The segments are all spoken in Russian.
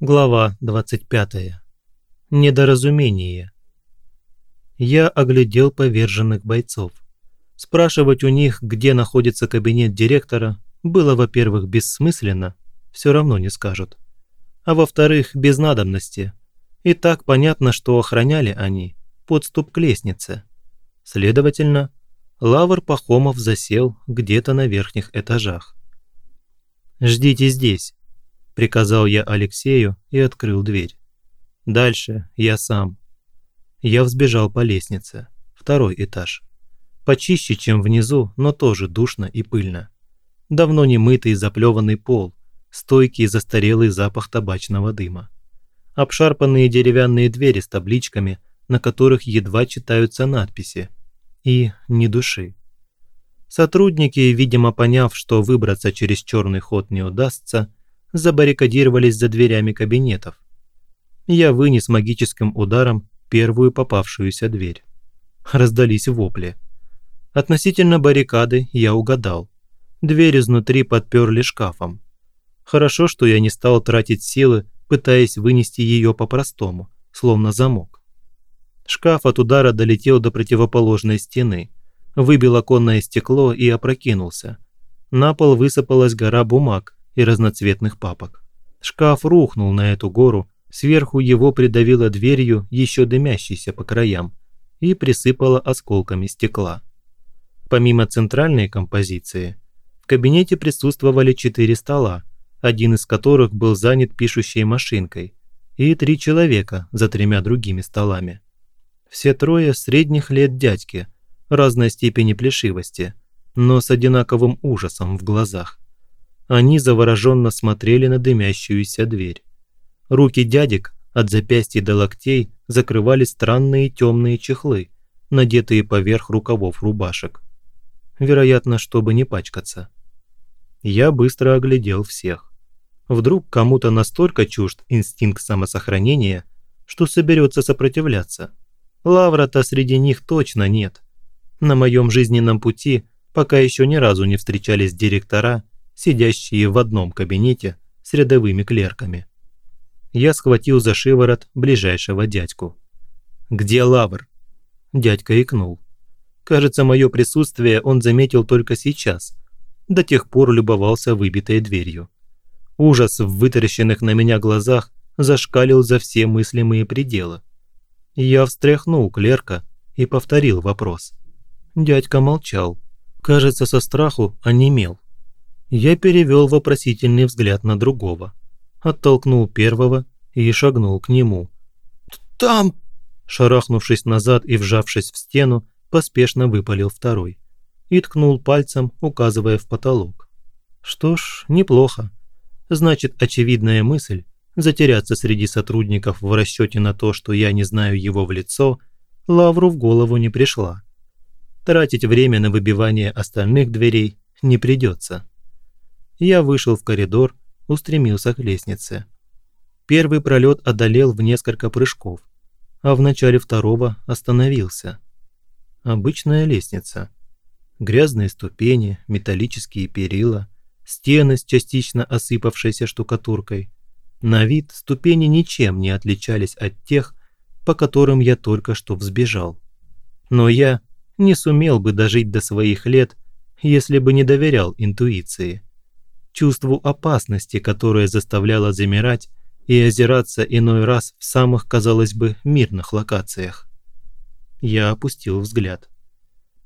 Глава 25. Недоразумение. Я оглядел поверженных бойцов. Спрашивать у них, где находится кабинет директора, было, во-первых, бессмысленно, все равно не скажут. А во-вторых, без надобности. И так понятно, что охраняли они подступ к лестнице. Следовательно, Лавр Пахомов засел где-то на верхних этажах. «Ждите здесь», приказал я Алексею и открыл дверь. Дальше я сам. Я взбежал по лестнице. Второй этаж. Почище, чем внизу, но тоже душно и пыльно. Давно не мытый заплеванный пол, стойкий застарелый запах табачного дыма. Обшарпанные деревянные двери с табличками, на которых едва читаются надписи. И ни души. Сотрудники, видимо поняв, что выбраться через черный ход не удастся, забаррикадировались за дверями кабинетов. Я вынес магическим ударом первую попавшуюся дверь. Раздались вопли. Относительно баррикады я угадал. Дверь изнутри подперли шкафом. Хорошо, что я не стал тратить силы, пытаясь вынести ее по-простому, словно замок. Шкаф от удара долетел до противоположной стены, выбил оконное стекло и опрокинулся. На пол высыпалась гора бумаг, и разноцветных папок. Шкаф рухнул на эту гору, сверху его придавило дверью, еще дымящейся по краям, и присыпало осколками стекла. Помимо центральной композиции, в кабинете присутствовали четыре стола, один из которых был занят пишущей машинкой, и три человека за тремя другими столами. Все трое средних лет дядьки, разной степени плешивости, но с одинаковым ужасом в глазах. Они завороженно смотрели на дымящуюся дверь. Руки дядек от запястья до локтей закрывали странные темные чехлы, надетые поверх рукавов рубашек. Вероятно, чтобы не пачкаться. Я быстро оглядел всех. Вдруг кому-то настолько чужд инстинкт самосохранения, что соберется сопротивляться. Лавра-то среди них точно нет. На моем жизненном пути пока еще ни разу не встречались директора, сидящие в одном кабинете с рядовыми клерками. Я схватил за шиворот ближайшего дядьку. «Где лавр?» Дядька икнул. Кажется, мое присутствие он заметил только сейчас. До тех пор любовался выбитой дверью. Ужас в вытаращенных на меня глазах зашкалил за все мыслимые пределы. Я встряхнул клерка и повторил вопрос. Дядька молчал. Кажется, со страху онемел. Я перевел вопросительный взгляд на другого, оттолкнул первого и шагнул к нему. «Там!» Шарахнувшись назад и вжавшись в стену, поспешно выпалил второй и ткнул пальцем, указывая в потолок. Что ж, неплохо. Значит, очевидная мысль затеряться среди сотрудников в расчете на то, что я не знаю его в лицо, Лавру в голову не пришла. Тратить время на выбивание остальных дверей не придется я вышел в коридор, устремился к лестнице. Первый пролет одолел в несколько прыжков, а в начале второго остановился. Обычная лестница. Грязные ступени, металлические перила, стены с частично осыпавшейся штукатуркой. На вид ступени ничем не отличались от тех, по которым я только что взбежал. Но я не сумел бы дожить до своих лет, если бы не доверял интуиции чувству опасности, которое заставляло замирать и озираться иной раз в самых, казалось бы, мирных локациях. Я опустил взгляд,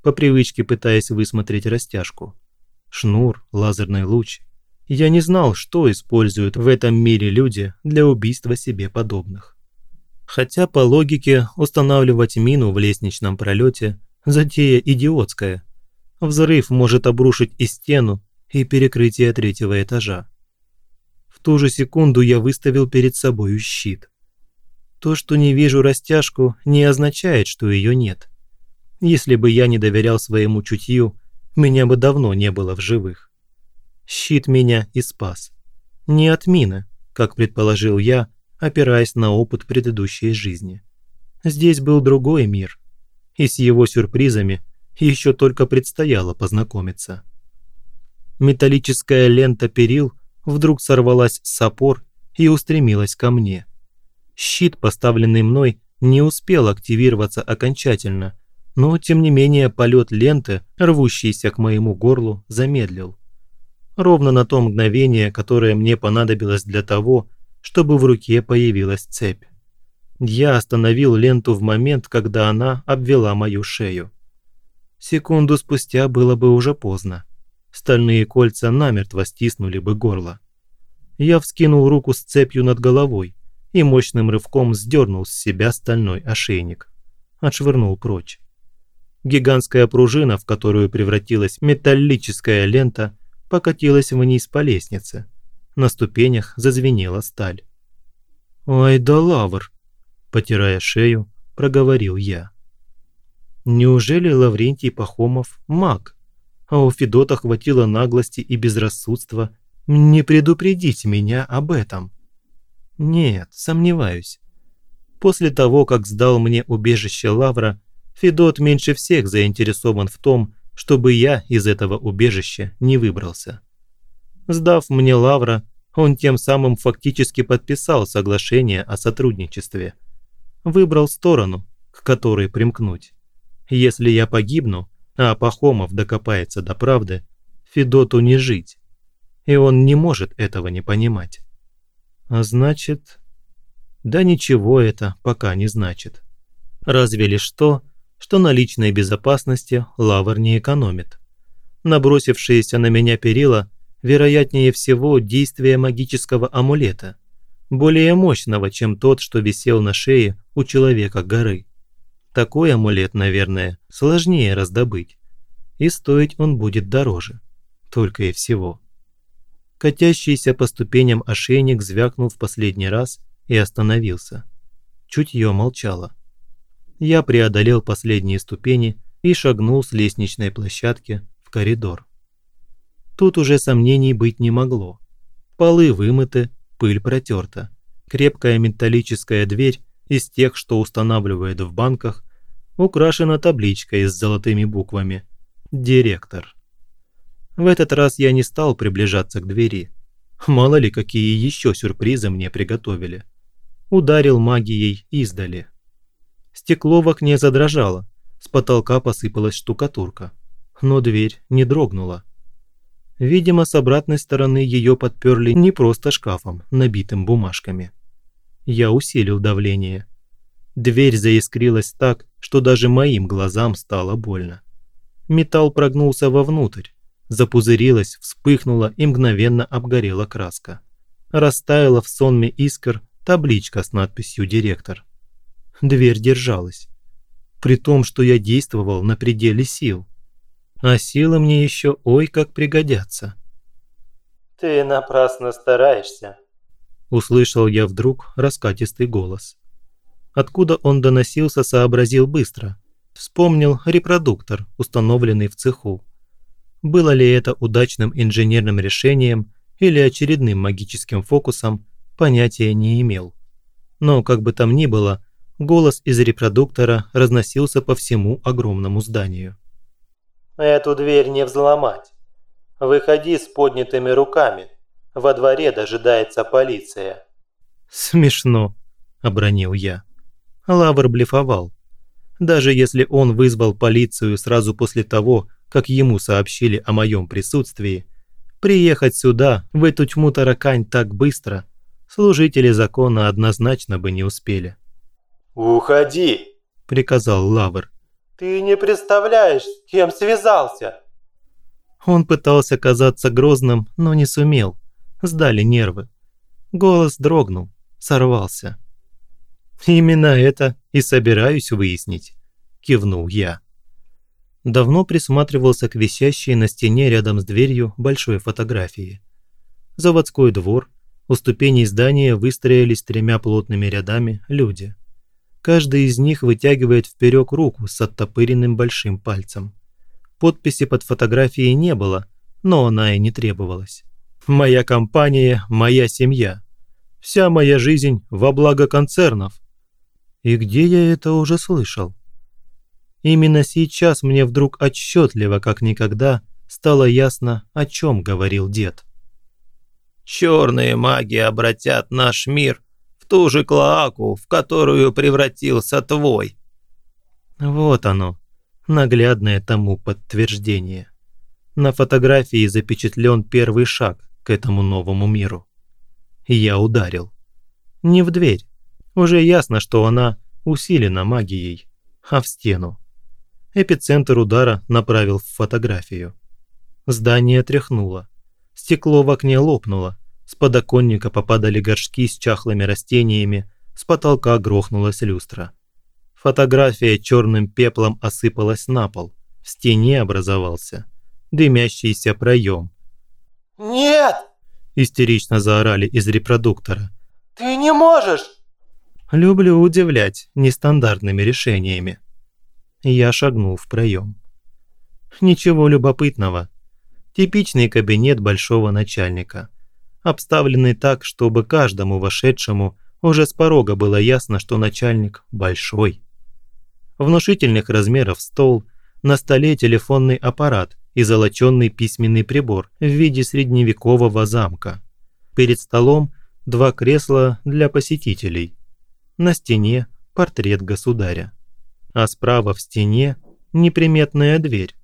по привычке пытаясь высмотреть растяжку. Шнур, лазерный луч. Я не знал, что используют в этом мире люди для убийства себе подобных. Хотя по логике устанавливать мину в лестничном пролете – затея идиотская. Взрыв может обрушить и стену, и перекрытие третьего этажа. В ту же секунду я выставил перед собой щит. То, что не вижу растяжку, не означает, что ее нет. Если бы я не доверял своему чутью, меня бы давно не было в живых. Щит меня и спас. Не от мины, как предположил я, опираясь на опыт предыдущей жизни. Здесь был другой мир, и с его сюрпризами еще только предстояло познакомиться металлическая лента перил вдруг сорвалась с опор и устремилась ко мне. Щит, поставленный мной, не успел активироваться окончательно, но тем не менее полет ленты, рвущийся к моему горлу, замедлил. Ровно на то мгновение, которое мне понадобилось для того, чтобы в руке появилась цепь. Я остановил ленту в момент, когда она обвела мою шею. Секунду спустя было бы уже поздно. Стальные кольца намертво стиснули бы горло. Я вскинул руку с цепью над головой и мощным рывком сдернул с себя стальной ошейник. Отшвырнул прочь. Гигантская пружина, в которую превратилась металлическая лента, покатилась вниз по лестнице. На ступенях зазвенела сталь. «Ай да лавр!» – потирая шею, проговорил я. «Неужели Лаврентий Пахомов маг?» А у Федота хватило наглости и безрассудства не предупредить меня об этом. Нет, сомневаюсь. После того, как сдал мне убежище Лавра, Федот меньше всех заинтересован в том, чтобы я из этого убежища не выбрался. Сдав мне Лавра, он тем самым фактически подписал соглашение о сотрудничестве. Выбрал сторону, к которой примкнуть. Если я погибну, а Пахомов докопается до правды, Федоту не жить. И он не может этого не понимать. А значит... Да ничего это пока не значит. Разве лишь то, что на личной безопасности Лавр не экономит. Набросившиеся на меня перила, вероятнее всего, действие магического амулета, более мощного, чем тот, что висел на шее у человека горы. Такой амулет, наверное, сложнее раздобыть, и стоить он будет дороже. Только и всего. Катящийся по ступеням ошейник звякнул в последний раз и остановился. Чутье молчало я преодолел последние ступени и шагнул с лестничной площадки в коридор. Тут уже сомнений быть не могло. Полы вымыты, пыль протерта. Крепкая металлическая дверь из тех, что устанавливают в банках, украшена табличкой с золотыми буквами «Директор». В этот раз я не стал приближаться к двери. Мало ли, какие еще сюрпризы мне приготовили. Ударил магией издали. Стекло в окне задрожало, с потолка посыпалась штукатурка. Но дверь не дрогнула. Видимо, с обратной стороны ее подперли не просто шкафом, набитым бумажками. Я усилил давление. Дверь заискрилась так, что даже моим глазам стало больно. Металл прогнулся вовнутрь, запузырилась, вспыхнула и мгновенно обгорела краска. Растаяла в сонме искр табличка с надписью «Директор» дверь держалась. При том, что я действовал на пределе сил. А силы мне еще ой как пригодятся. «Ты напрасно стараешься», – услышал я вдруг раскатистый голос. Откуда он доносился, сообразил быстро. Вспомнил репродуктор, установленный в цеху. Было ли это удачным инженерным решением или очередным магическим фокусом, понятия не имел. Но, как бы там ни было, Голос из репродуктора разносился по всему огромному зданию. «Эту дверь не взломать. Выходи с поднятыми руками. Во дворе дожидается полиция». «Смешно», – обронил я. Лавр блефовал. Даже если он вызвал полицию сразу после того, как ему сообщили о моем присутствии, приехать сюда, в эту тьму таракань так быстро, служители закона однозначно бы не успели. «Уходи!» – приказал Лавр. «Ты не представляешь, с кем связался!» Он пытался казаться грозным, но не сумел. Сдали нервы. Голос дрогнул, сорвался. «Именно это и собираюсь выяснить», – кивнул я. Давно присматривался к висящей на стене рядом с дверью большой фотографии. Заводской двор, у ступеней здания выстроились тремя плотными рядами люди – Каждый из них вытягивает вперед руку с оттопыренным большим пальцем. Подписи под фотографией не было, но она и не требовалась. «Моя компания – моя семья. Вся моя жизнь во благо концернов». И где я это уже слышал? Именно сейчас мне вдруг отчетливо, как никогда, стало ясно, о чем говорил дед. Черные маги обратят наш мир в ту же клоаку, в которую превратился твой». Вот оно, наглядное тому подтверждение. На фотографии запечатлен первый шаг к этому новому миру. Я ударил. Не в дверь. Уже ясно, что она усилена магией, а в стену. Эпицентр удара направил в фотографию. Здание тряхнуло. Стекло в окне лопнуло. С подоконника попадали горшки с чахлыми растениями, с потолка грохнулась люстра. Фотография черным пеплом осыпалась на пол. В стене образовался дымящийся проем. «Нет!» – истерично заорали из репродуктора. «Ты не можешь!» Люблю удивлять нестандартными решениями. Я шагнул в проем. Ничего любопытного. Типичный кабинет большого начальника. Обставленный так, чтобы каждому вошедшему уже с порога было ясно, что начальник большой. Внушительных размеров стол, на столе телефонный аппарат и золоченный письменный прибор в виде средневекового замка. Перед столом два кресла для посетителей. На стене портрет государя. А справа в стене неприметная дверь.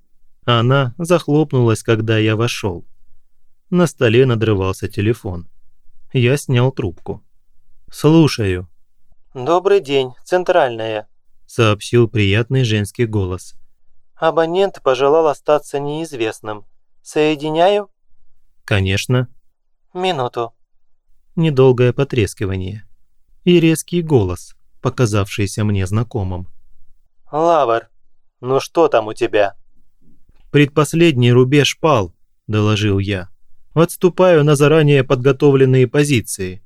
Она захлопнулась, когда я вошел. На столе надрывался телефон. Я снял трубку. «Слушаю». «Добрый день, центральная», – сообщил приятный женский голос. Абонент пожелал остаться неизвестным. Соединяю? Конечно. Минуту. Недолгое потрескивание. И резкий голос, показавшийся мне знакомым. Лавр, ну что там у тебя? Предпоследний рубеж пал, доложил я. Отступаю на заранее подготовленные позиции.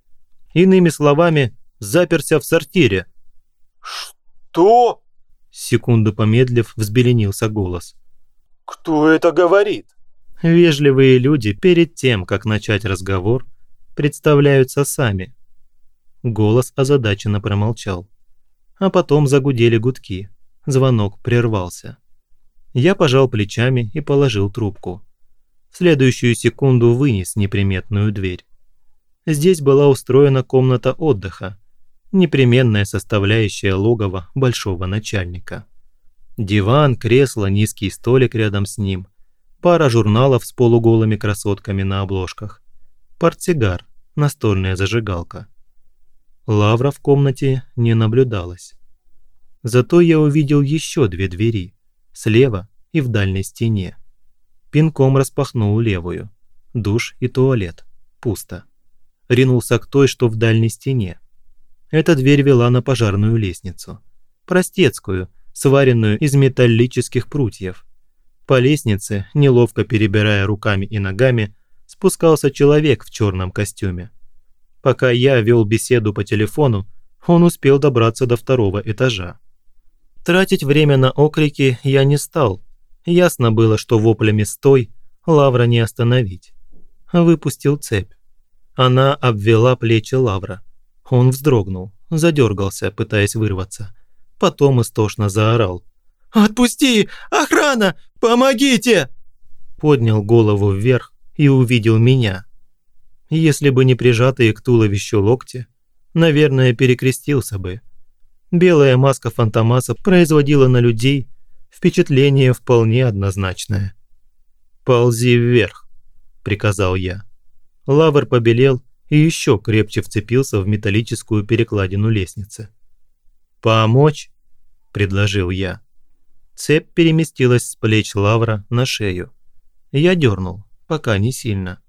Иными словами, заперся в сортире. Что? Секунду помедлив, взбеленился голос. «Кто это говорит?» Вежливые люди перед тем, как начать разговор, представляются сами. Голос озадаченно промолчал. А потом загудели гудки. Звонок прервался. Я пожал плечами и положил трубку. В следующую секунду вынес неприметную дверь. Здесь была устроена комната отдыха, непременная составляющая логова большого начальника. Диван, кресло, низкий столик рядом с ним, пара журналов с полуголыми красотками на обложках, портсигар, настольная зажигалка. Лавра в комнате не наблюдалось. Зато я увидел еще две двери, слева и в дальней стене. Пинком распахнул левую. Душ и туалет. Пусто. Ринулся к той, что в дальней стене. Эта дверь вела на пожарную лестницу. Простецкую, сваренную из металлических прутьев. По лестнице, неловко перебирая руками и ногами, спускался человек в черном костюме. Пока я вел беседу по телефону, он успел добраться до второго этажа. Тратить время на окрики я не стал. Ясно было, что воплями «стой» Лавра не остановить. Выпустил цепь. Она обвела плечи Лавра. Он вздрогнул, задергался, пытаясь вырваться. Потом истошно заорал. «Отпусти! Охрана! Помогите!» Поднял голову вверх и увидел меня. Если бы не прижатые к туловищу локти, наверное, перекрестился бы. Белая маска Фантомаса производила на людей впечатление вполне однозначное. «Ползи вверх», – приказал я. Лавр побелел и еще крепче вцепился в металлическую перекладину лестницы. «Помочь?» – предложил я. Цепь переместилась с плеч Лавра на шею. Я дернул, пока не сильно.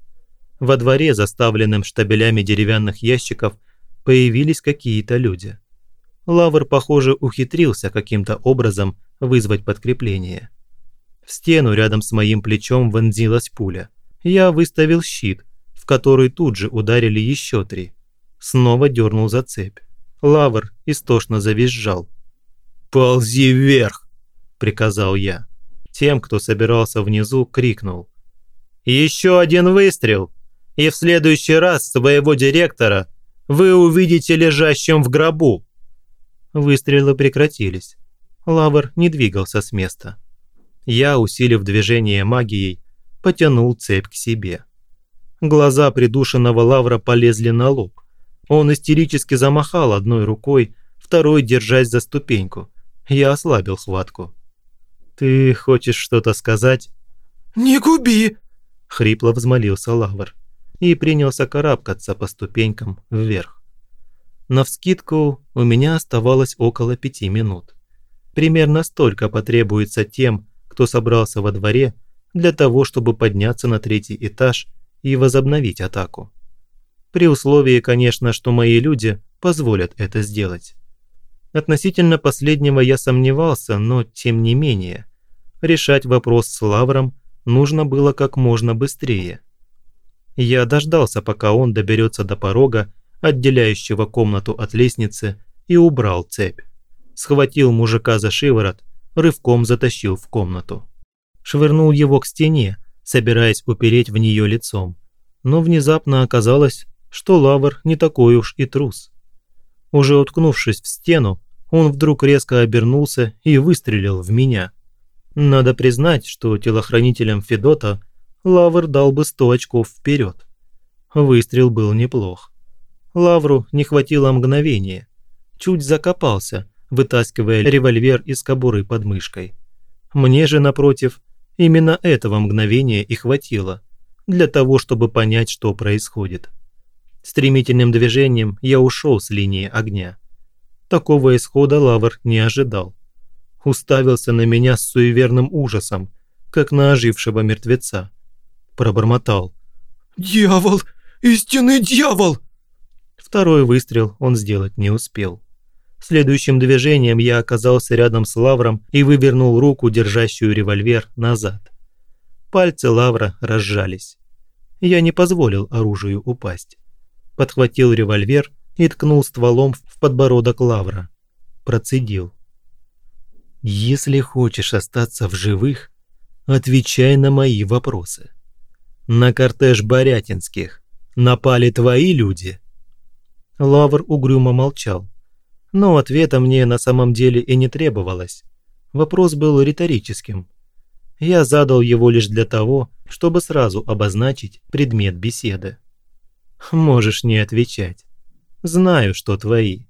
Во дворе, заставленным штабелями деревянных ящиков, появились какие-то люди. Лавр, похоже, ухитрился каким-то образом вызвать подкрепление. В стену рядом с моим плечом вонзилась пуля. Я выставил щит – в который тут же ударили еще три. Снова дернул за цепь. Лавр истошно завизжал. «Ползи вверх!» – приказал я. Тем, кто собирался внизу, крикнул. «Еще один выстрел, и в следующий раз своего директора вы увидите лежащим в гробу!» Выстрелы прекратились. Лавр не двигался с места. Я, усилив движение магией, потянул цепь к себе. Глаза придушенного лавра полезли на лоб. Он истерически замахал одной рукой, второй держась за ступеньку. Я ослабил хватку. «Ты хочешь что-то сказать?» «Не губи!» – хрипло взмолился Лавр и принялся карабкаться по ступенькам вверх. Навскидку у меня оставалось около пяти минут. Примерно столько потребуется тем, кто собрался во дворе, для того, чтобы подняться на третий этаж и возобновить атаку. При условии, конечно, что мои люди позволят это сделать. Относительно последнего я сомневался, но тем не менее, решать вопрос с Лавром нужно было как можно быстрее. Я дождался, пока он доберется до порога, отделяющего комнату от лестницы, и убрал цепь. Схватил мужика за шиворот, рывком затащил в комнату. Швырнул его к стене, собираясь упереть в нее лицом. Но внезапно оказалось, что Лавр не такой уж и трус. Уже уткнувшись в стену, он вдруг резко обернулся и выстрелил в меня. Надо признать, что телохранителям Федота Лавр дал бы сто очков вперед. Выстрел был неплох. Лавру не хватило мгновения. Чуть закопался, вытаскивая револьвер из кобуры под мышкой. Мне же, напротив, именно этого мгновения и хватило для того, чтобы понять, что происходит. Стремительным движением я ушел с линии огня. Такого исхода Лавр не ожидал. Уставился на меня с суеверным ужасом, как на ожившего мертвеца. Пробормотал. «Дьявол! Истинный дьявол!» Второй выстрел он сделать не успел. Следующим движением я оказался рядом с Лавром и вывернул руку, держащую револьвер, назад. Пальцы Лавра разжались. Я не позволил оружию упасть. Подхватил револьвер и ткнул стволом в подбородок Лавра. Процедил. «Если хочешь остаться в живых, отвечай на мои вопросы. На кортеж Борятинских напали твои люди?» Лавр угрюмо молчал но ответа мне на самом деле и не требовалось. Вопрос был риторическим. Я задал его лишь для того, чтобы сразу обозначить предмет беседы. Можешь не отвечать. Знаю, что твои.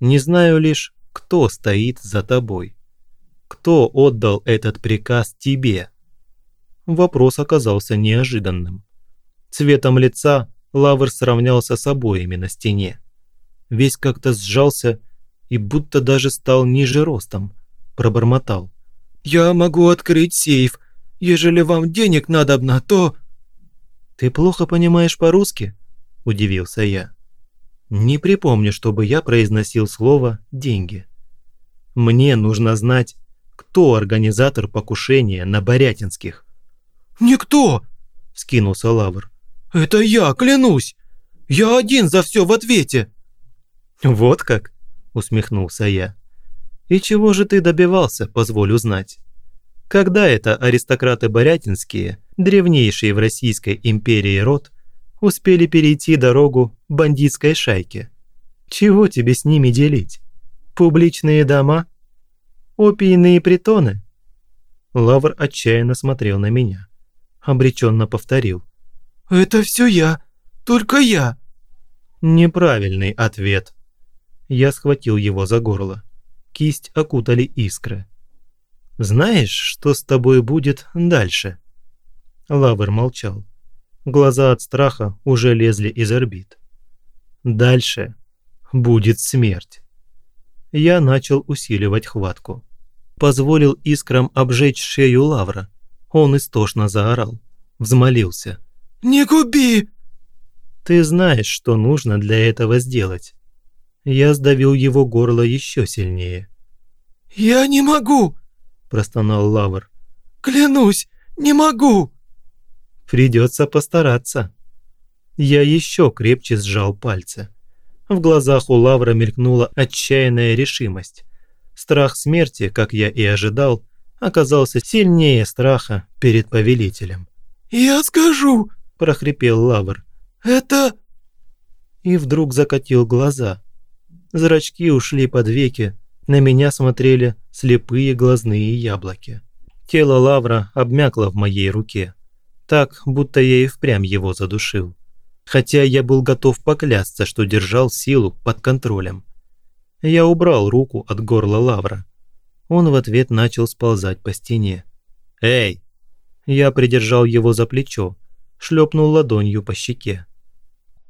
Не знаю лишь, кто стоит за тобой. Кто отдал этот приказ тебе? Вопрос оказался неожиданным. Цветом лица Лавр сравнялся с обоями на стене весь как-то сжался и будто даже стал ниже ростом, пробормотал. «Я могу открыть сейф. Ежели вам денег надобно, то...» «Ты плохо понимаешь по-русски?» – удивился я. «Не припомню, чтобы я произносил слово «деньги». Мне нужно знать, кто организатор покушения на Борятинских». «Никто!» – скинулся Лавр. «Это я, клянусь! Я один за все в ответе!» «Вот как?» – усмехнулся я. «И чего же ты добивался, позволь узнать? Когда это аристократы Борятинские, древнейшие в Российской империи род, успели перейти дорогу бандитской шайке? Чего тебе с ними делить? Публичные дома? Опийные притоны?» Лавр отчаянно смотрел на меня. Обреченно повторил. «Это все я, только я». Неправильный ответ, я схватил его за горло. Кисть окутали искры. «Знаешь, что с тобой будет дальше?» Лавр молчал. Глаза от страха уже лезли из орбит. «Дальше будет смерть». Я начал усиливать хватку. Позволил искрам обжечь шею Лавра. Он истошно заорал. Взмолился. «Не губи!» «Ты знаешь, что нужно для этого сделать. Я сдавил его горло еще сильнее. «Я не могу!» – простонал Лавр. «Клянусь, не могу!» «Придется постараться». Я еще крепче сжал пальцы. В глазах у Лавра мелькнула отчаянная решимость. Страх смерти, как я и ожидал, оказался сильнее страха перед повелителем. «Я скажу!» – прохрипел Лавр. «Это...» И вдруг закатил глаза, Зрачки ушли под веки, на меня смотрели слепые глазные яблоки. Тело лавра обмякло в моей руке. Так, будто я и впрямь его задушил. Хотя я был готов поклясться, что держал силу под контролем. Я убрал руку от горла Лавра. Он в ответ начал сползать по стене. «Эй!» Я придержал его за плечо, шлепнул ладонью по щеке.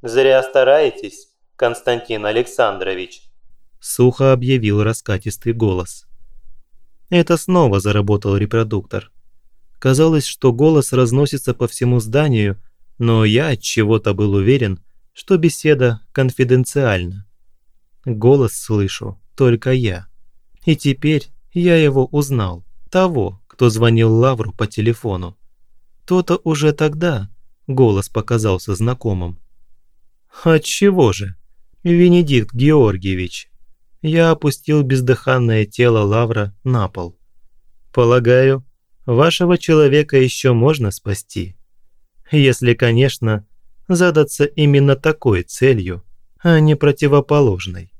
«Зря стараетесь, Константин Александрович», – сухо объявил раскатистый голос. Это снова заработал репродуктор. Казалось, что голос разносится по всему зданию, но я от чего-то был уверен, что беседа конфиденциальна. Голос слышу только я. И теперь я его узнал, того, кто звонил Лавру по телефону. То-то уже тогда голос показался знакомым. Отчего же? Венедикт Георгиевич. Я опустил бездыханное тело Лавра на пол. Полагаю, вашего человека еще можно спасти. Если, конечно, задаться именно такой целью, а не противоположной.